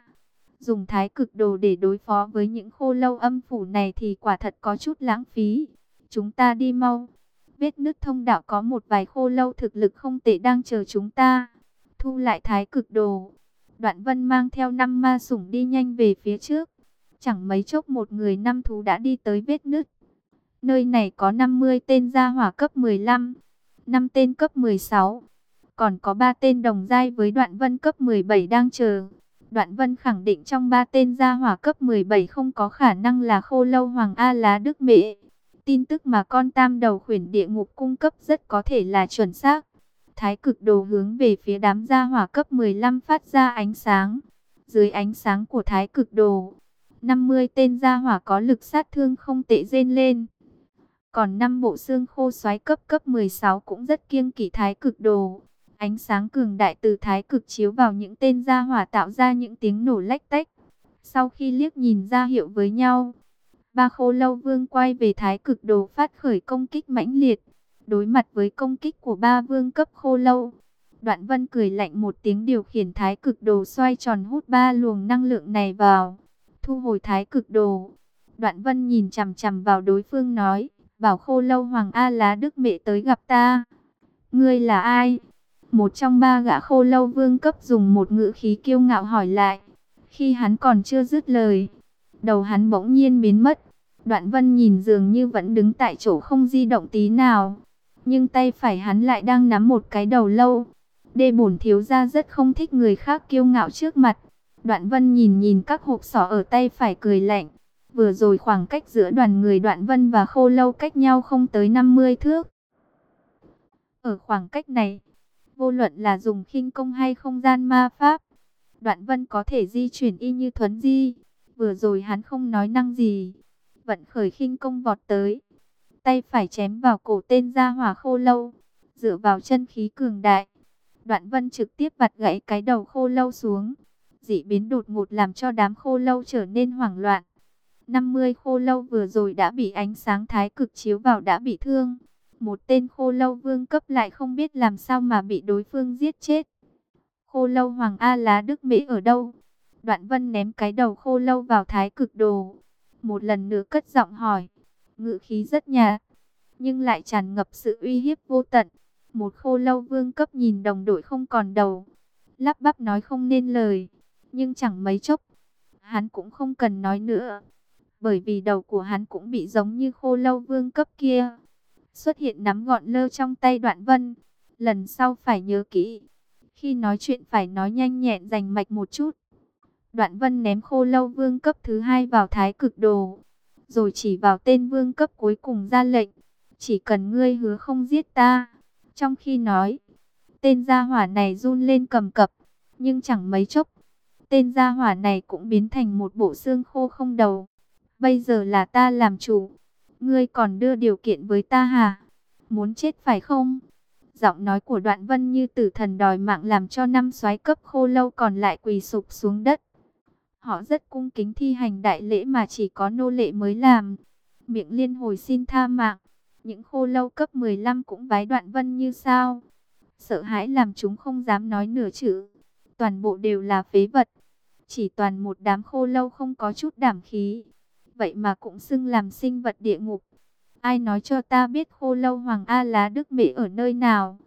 Dùng thái cực đồ để đối phó với những khô lâu âm phủ này thì quả thật có chút lãng phí. Chúng ta đi mau vết nước thông đạo có một vài khô lâu thực lực không tệ đang chờ chúng ta. Thu lại thái cực đồ. Đoạn vân mang theo năm ma sủng đi nhanh về phía trước. Chẳng mấy chốc một người năm thú đã đi tới vết nứt. Nơi này có 50 tên gia hỏa cấp 15, 5 tên cấp 16. Còn có 3 tên đồng giai với đoạn vân cấp 17 đang chờ. Đoạn vân khẳng định trong 3 tên gia hỏa cấp 17 không có khả năng là khô lâu Hoàng A Lá Đức Mệ. Tin tức mà con tam đầu khuyển địa ngục cung cấp rất có thể là chuẩn xác. Thái cực đồ hướng về phía đám gia hỏa cấp 15 phát ra ánh sáng. Dưới ánh sáng của thái cực đồ, 50 tên gia hỏa có lực sát thương không tệ rên lên. Còn năm bộ xương khô xoáy cấp cấp 16 cũng rất kiêng kỵ thái cực đồ. Ánh sáng cường đại từ thái cực chiếu vào những tên gia hỏa tạo ra những tiếng nổ lách tách. Sau khi liếc nhìn ra hiệu với nhau, Ba khô lâu vương quay về thái cực đồ phát khởi công kích mãnh liệt. Đối mặt với công kích của ba vương cấp khô lâu. Đoạn vân cười lạnh một tiếng điều khiển thái cực đồ xoay tròn hút ba luồng năng lượng này vào. Thu hồi thái cực đồ. Đoạn vân nhìn chằm chằm vào đối phương nói. Bảo khô lâu Hoàng A Lá Đức Mẹ tới gặp ta. Ngươi là ai? Một trong ba gã khô lâu vương cấp dùng một ngữ khí kiêu ngạo hỏi lại. Khi hắn còn chưa dứt lời, đầu hắn bỗng nhiên biến mất. Đoạn vân nhìn dường như vẫn đứng tại chỗ không di động tí nào. Nhưng tay phải hắn lại đang nắm một cái đầu lâu. Đê bổn thiếu ra rất không thích người khác kiêu ngạo trước mặt. Đoạn vân nhìn nhìn các hộp sỏ ở tay phải cười lạnh. Vừa rồi khoảng cách giữa đoàn người đoạn vân và khô lâu cách nhau không tới 50 thước. Ở khoảng cách này, vô luận là dùng khinh công hay không gian ma pháp, đoạn vân có thể di chuyển y như thuấn di. Vừa rồi hắn không nói năng gì, vận khởi khinh công vọt tới. Tay phải chém vào cổ tên gia hỏa khô lâu, dựa vào chân khí cường đại. Đoạn vân trực tiếp vặt gãy cái đầu khô lâu xuống. Dị biến đột ngột làm cho đám khô lâu trở nên hoảng loạn. 50 khô lâu vừa rồi đã bị ánh sáng thái cực chiếu vào đã bị thương. Một tên khô lâu vương cấp lại không biết làm sao mà bị đối phương giết chết. Khô lâu Hoàng A Lá Đức mỹ ở đâu? Đoạn vân ném cái đầu khô lâu vào thái cực đồ. Một lần nữa cất giọng hỏi. Ngự khí rất nhạt, nhưng lại tràn ngập sự uy hiếp vô tận. Một khô lâu vương cấp nhìn đồng đội không còn đầu. Lắp bắp nói không nên lời. Nhưng chẳng mấy chốc. Hắn cũng không cần nói nữa. Bởi vì đầu của hắn cũng bị giống như khô lâu vương cấp kia. Xuất hiện nắm gọn lơ trong tay đoạn vân. Lần sau phải nhớ kỹ. Khi nói chuyện phải nói nhanh nhẹn dành mạch một chút. Đoạn vân ném khô lâu vương cấp thứ hai vào thái cực đồ. Rồi chỉ vào tên vương cấp cuối cùng ra lệnh. Chỉ cần ngươi hứa không giết ta. Trong khi nói, tên gia hỏa này run lên cầm cập. Nhưng chẳng mấy chốc, tên gia hỏa này cũng biến thành một bộ xương khô không đầu. Bây giờ là ta làm chủ. Ngươi còn đưa điều kiện với ta hả? Muốn chết phải không? Giọng nói của đoạn vân như tử thần đòi mạng làm cho năm soái cấp khô lâu còn lại quỳ sụp xuống đất. Họ rất cung kính thi hành đại lễ mà chỉ có nô lệ mới làm. Miệng liên hồi xin tha mạng. Những khô lâu cấp 15 cũng vái đoạn vân như sao. Sợ hãi làm chúng không dám nói nửa chữ. Toàn bộ đều là phế vật. Chỉ toàn một đám khô lâu không có chút đảm khí. Vậy mà cũng xưng làm sinh vật địa ngục. Ai nói cho ta biết khô lâu Hoàng A Lá Đức Mễ ở nơi nào?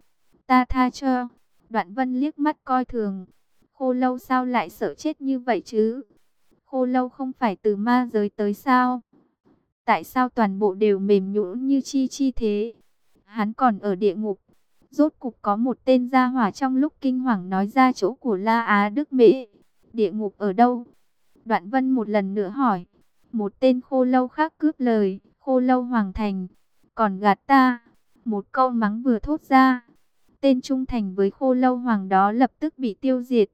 Ta tha cho. Đoạn vân liếc mắt coi thường. Khô lâu sao lại sợ chết như vậy chứ? Khô lâu không phải từ ma giới tới sao? Tại sao toàn bộ đều mềm nhũn như chi chi thế? Hắn còn ở địa ngục. Rốt cục có một tên gia hỏa trong lúc kinh hoàng nói ra chỗ của La Á Đức Mễ. Địa ngục ở đâu? Đoạn vân một lần nữa hỏi. Một tên khô lâu khác cướp lời. Khô lâu hoàng thành. Còn gạt ta. Một câu mắng vừa thốt ra. Tên trung thành với khô lâu hoàng đó lập tức bị tiêu diệt.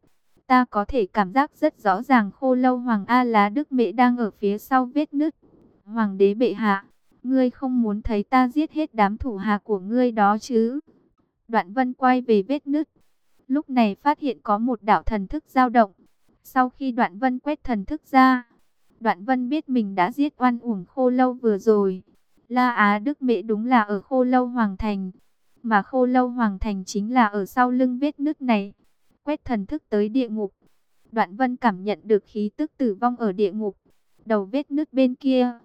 Ta có thể cảm giác rất rõ ràng khô lâu hoàng A Lá Đức mẹ đang ở phía sau vết nứt. Hoàng đế bệ hạ, ngươi không muốn thấy ta giết hết đám thủ hạ của ngươi đó chứ? Đoạn vân quay về vết nứt. Lúc này phát hiện có một đạo thần thức dao động. Sau khi đoạn vân quét thần thức ra, đoạn vân biết mình đã giết oan uổng khô lâu vừa rồi. La Á Đức Mễ đúng là ở khô lâu Hoàng Thành. Mà khô lâu Hoàng Thành chính là ở sau lưng vết nứt này. Quét thần thức tới địa ngục. Đoạn vân cảm nhận được khí tức tử vong ở địa ngục. Đầu vết nứt bên kia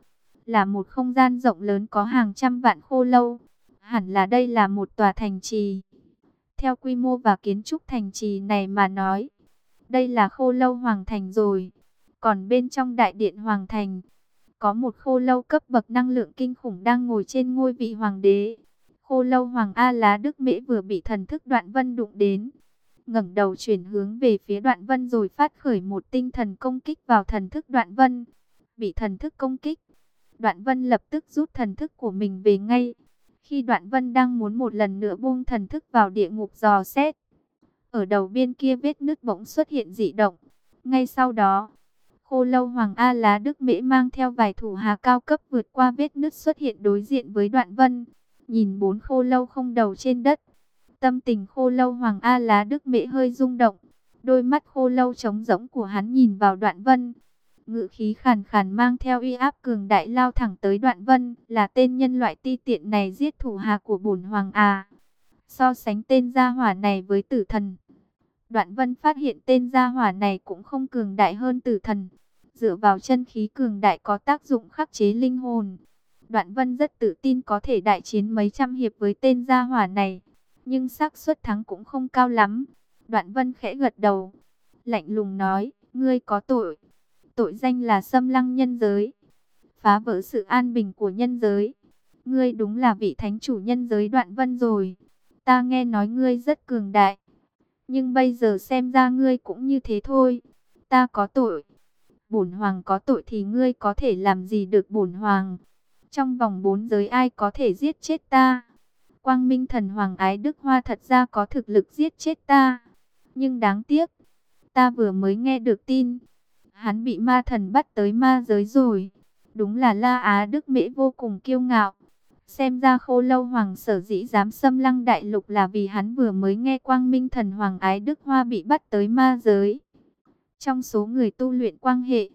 là một không gian rộng lớn có hàng trăm vạn khô lâu. Hẳn là đây là một tòa thành trì. Theo quy mô và kiến trúc thành trì này mà nói, đây là khô lâu hoàng thành rồi. Còn bên trong đại điện hoàng thành, có một khô lâu cấp bậc năng lượng kinh khủng đang ngồi trên ngôi vị hoàng đế. Khô lâu hoàng A Lá Đức Mễ vừa bị thần thức đoạn vân đụng đến. ngẩng đầu chuyển hướng về phía đoạn vân rồi phát khởi một tinh thần công kích vào thần thức đoạn vân. Bị thần thức công kích, Đoạn Vân lập tức rút thần thức của mình về ngay. Khi Đoạn Vân đang muốn một lần nữa buông thần thức vào địa ngục dò xét. Ở đầu biên kia vết nứt bỗng xuất hiện dị động. Ngay sau đó, khô lâu Hoàng A Lá Đức Mễ mang theo vài thủ hà cao cấp vượt qua vết nứt xuất hiện đối diện với Đoạn Vân. Nhìn bốn khô lâu không đầu trên đất. Tâm tình khô lâu Hoàng A Lá Đức Mễ hơi rung động. Đôi mắt khô lâu trống rỗng của hắn nhìn vào Đoạn Vân ngự khí khàn khàn mang theo uy áp cường đại lao thẳng tới đoạn vân, là tên nhân loại ti tiện này giết thủ hà của bổn hoàng à. So sánh tên gia hỏa này với tử thần. Đoạn vân phát hiện tên gia hỏa này cũng không cường đại hơn tử thần. Dựa vào chân khí cường đại có tác dụng khắc chế linh hồn. Đoạn vân rất tự tin có thể đại chiến mấy trăm hiệp với tên gia hỏa này. Nhưng xác suất thắng cũng không cao lắm. Đoạn vân khẽ gật đầu. Lạnh lùng nói, ngươi có tội tội danh là xâm lăng nhân giới, phá vỡ sự an bình của nhân giới. Ngươi đúng là vị thánh chủ nhân giới đoạn vân rồi. Ta nghe nói ngươi rất cường đại. Nhưng bây giờ xem ra ngươi cũng như thế thôi. Ta có tội. Bổn hoàng có tội thì ngươi có thể làm gì được bổn hoàng. Trong vòng bốn giới ai có thể giết chết ta. Quang Minh thần hoàng ái Đức Hoa thật ra có thực lực giết chết ta. Nhưng đáng tiếc. Ta vừa mới nghe được tin, hắn bị ma thần bắt tới ma giới rồi. Đúng là La Á Đức Mễ vô cùng kiêu ngạo. Xem ra khô lâu hoàng sở dĩ dám xâm lăng đại lục là vì hắn vừa mới nghe quang minh thần hoàng ái Đức Hoa bị bắt tới ma giới. Trong số người tu luyện quang hệ,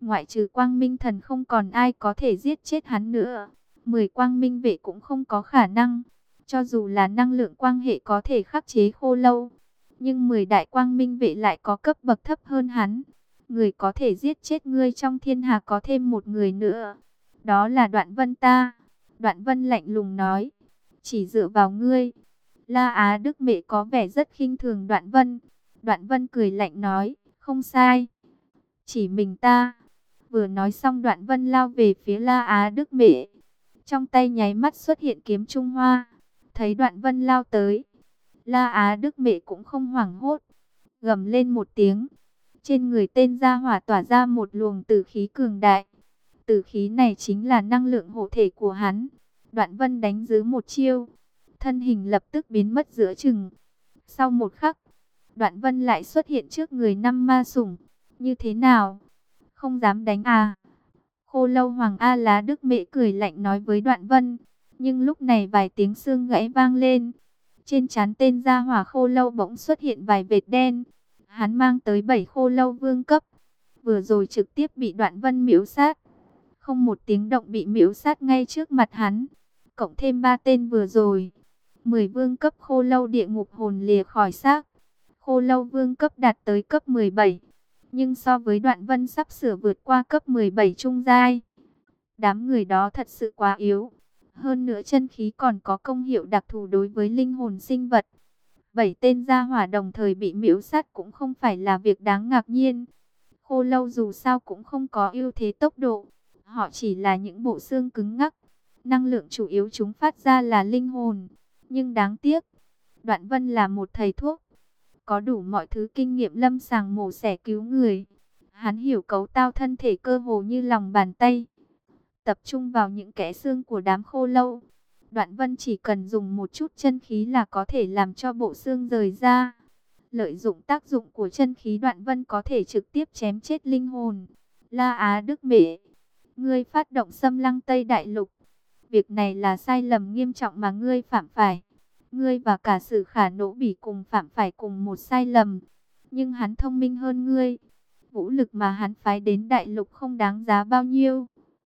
ngoại trừ quang minh thần không còn ai có thể giết chết hắn nữa. Mười quang minh vệ cũng không có khả năng. Cho dù là năng lượng quang hệ có thể khắc chế khô lâu, Nhưng 10 đại quang minh vệ lại có cấp bậc thấp hơn hắn. Người có thể giết chết ngươi trong thiên hà có thêm một người nữa. Đó là đoạn vân ta. Đoạn vân lạnh lùng nói. Chỉ dựa vào ngươi. La Á Đức Mệ có vẻ rất khinh thường đoạn vân. Đoạn vân cười lạnh nói. Không sai. Chỉ mình ta. Vừa nói xong đoạn vân lao về phía La Á Đức Mệ. Trong tay nháy mắt xuất hiện kiếm Trung Hoa. Thấy đoạn vân lao tới. La Á Đức Mệ cũng không hoảng hốt. Gầm lên một tiếng. Trên người tên gia hỏa tỏa ra một luồng tử khí cường đại. Tử khí này chính là năng lượng hộ thể của hắn. Đoạn vân đánh giữ một chiêu. Thân hình lập tức biến mất giữa chừng. Sau một khắc, đoạn vân lại xuất hiện trước người năm ma sủng. Như thế nào? Không dám đánh à? Khô lâu Hoàng A Lá Đức Mệ cười lạnh nói với đoạn vân. Nhưng lúc này vài tiếng xương gãy vang lên. Trên chán tên gia hỏa khô lâu bỗng xuất hiện vài vệt đen. Hắn mang tới bảy khô lâu vương cấp. Vừa rồi trực tiếp bị đoạn vân miễu sát. Không một tiếng động bị miễu sát ngay trước mặt hắn. Cộng thêm ba tên vừa rồi. Mười vương cấp khô lâu địa ngục hồn lìa khỏi xác. Khô lâu vương cấp đạt tới cấp 17. Nhưng so với đoạn vân sắp sửa vượt qua cấp 17 trung giai. Đám người đó thật sự quá yếu. Hơn nữa chân khí còn có công hiệu đặc thù đối với linh hồn sinh vật. Bảy tên gia hỏa đồng thời bị miễu sát cũng không phải là việc đáng ngạc nhiên. Khô lâu dù sao cũng không có ưu thế tốc độ. Họ chỉ là những bộ xương cứng ngắc. Năng lượng chủ yếu chúng phát ra là linh hồn. Nhưng đáng tiếc, Đoạn Vân là một thầy thuốc. Có đủ mọi thứ kinh nghiệm lâm sàng mổ xẻ cứu người. Hắn hiểu cấu tao thân thể cơ hồ như lòng bàn tay. Tập trung vào những kẽ xương của đám khô lâu. Đoạn Vân chỉ cần dùng một chút chân khí là có thể làm cho bộ xương rời ra. Lợi dụng tác dụng của chân khí Đoạn Vân có thể trực tiếp chém chết linh hồn. La Á Đức Mễ ngươi phát động xâm lăng Tây Đại Lục. Việc này là sai lầm nghiêm trọng mà ngươi phạm phải. Ngươi và cả sự khả nỗ bỉ cùng phạm phải cùng một sai lầm. Nhưng hắn thông minh hơn ngươi. Vũ lực mà hắn phái đến đại lục không đáng giá bao nhiêu.